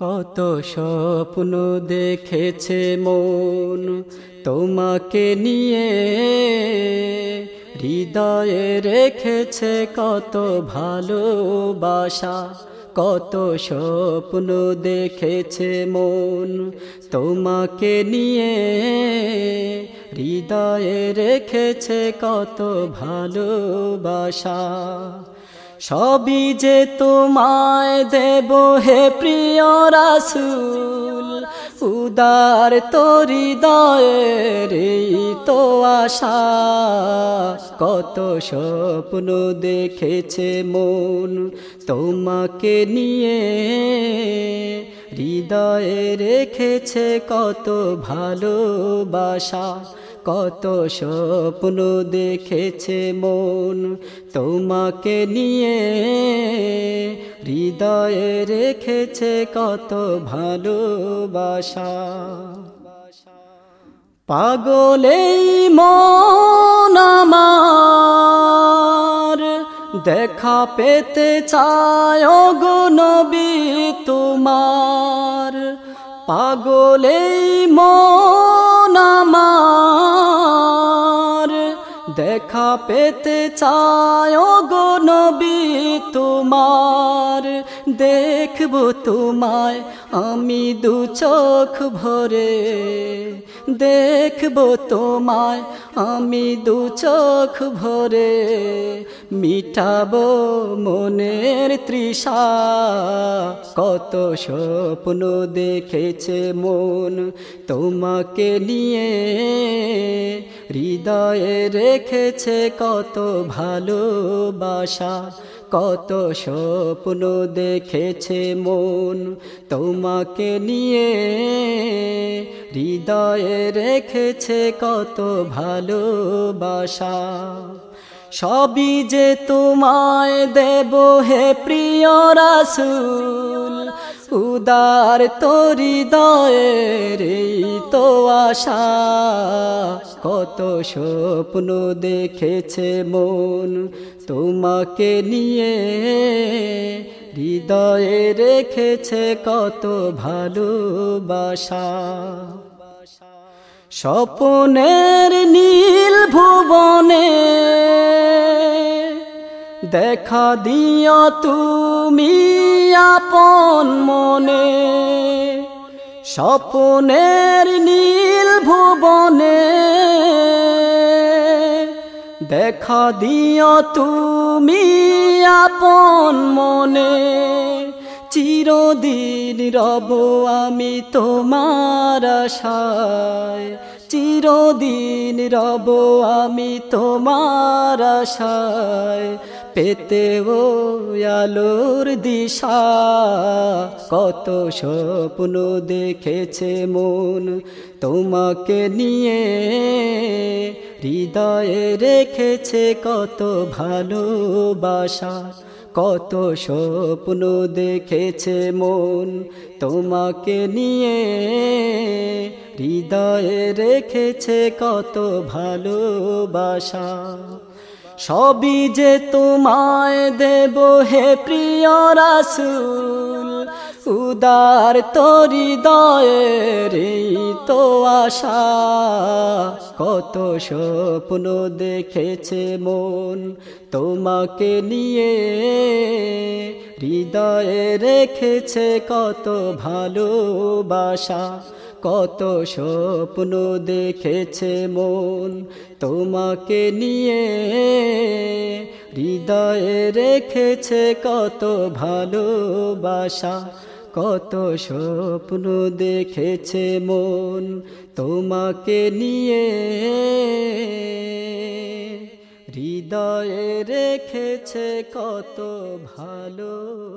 কত স্বপ্ন দেখেছে মন তোমাকে নিয়ে। হৃদয়ে রেখেছে কত ভালোবাসা, কত স্বপ্ন দেখেছে মন তোমাকে নিয়ে। হৃদয়ে রেখেছে কত ভালোবাসা সবই যে তোমায় দেব হে প্রিয় রাসুল, উদার তোরি হৃদয়ের তো আশা। কত স্বপ্ন দেখেছে মন তোমাকে নিয়ে, হৃদয়ে রেখেছে কত ভালোবাসা। কত স্বপ্ন দেখেছে মন তোমাকে নিয়ে। হৃদয়ে রেখেছে কত ভালোবাসা। পাগলেই মন আমার, দেখা পেতে চায় গো নবী তোমার। পাগলেই মন আমার দেখা পেতে চায় গো নবী তোমার। দেখব তোমায়, আমি দু চোখ ভরে। দেখব তোমায়, আমি দু চোখ ভরে। মিটাবো মনের তৃষা, কত স্বপ্ন দেখেছে মন তোমাকে নিয়ে। হৃদয়ে রেখেছে কত ভালোবাসা কত স্বপ্ন দেখেছে মন তোমাকে নিয়ে। হৃদয়ে রেখেছে কত ভালোবাসা। সবই যে তোমায় দেব হে প্রিয় রাসুল উদার তোরি হৃদয়ের তো আশা। কত স্বপ্ন দেখেছে মন তোমাকে নিয়ে। হৃদয়ে রেখেছে কত ভালোবাসা। স্বপনের নীল ভুবনে দেখা দিও তুমি আপন মনে, স্বপনের নীল ভুবনে। দেখা দিও তুমি আপন মনে, চিরদিন রব আমি তোমার আশায়। চিরদিন রব আমি তোমার আশায় পেতে ও আলোর দিশা। কত স্বপ্ন দেখেছে মন তোমাকে নিয়ে, হৃদয়ে রেখেছে কত ভালোবাসা। কত স্বপ্ন দেখেছে মন তোমাকে নিয়ে। হৃদয়ে রেখেছে কত ভালোবাসা। সবই যে তোমায় দেব হে প্রিয় রাসুল উদার তোরি হৃদয়ের তো আশা। কত স্বপ্ন দেখেছে মন তোমাকে নিয়ে। হৃদয়ে রেখেছে কত ভালোবাসা, কত স্বপ্ন দেখেছে মন তোমাকে নিয়ে। হৃদয়ে রেখেছে কত ভালোবাসা কত স্বপ্ন দেখেছে মন তোমাকে নিয়ে। হৃদয়ে রেখেছে কত ভালোবাসা।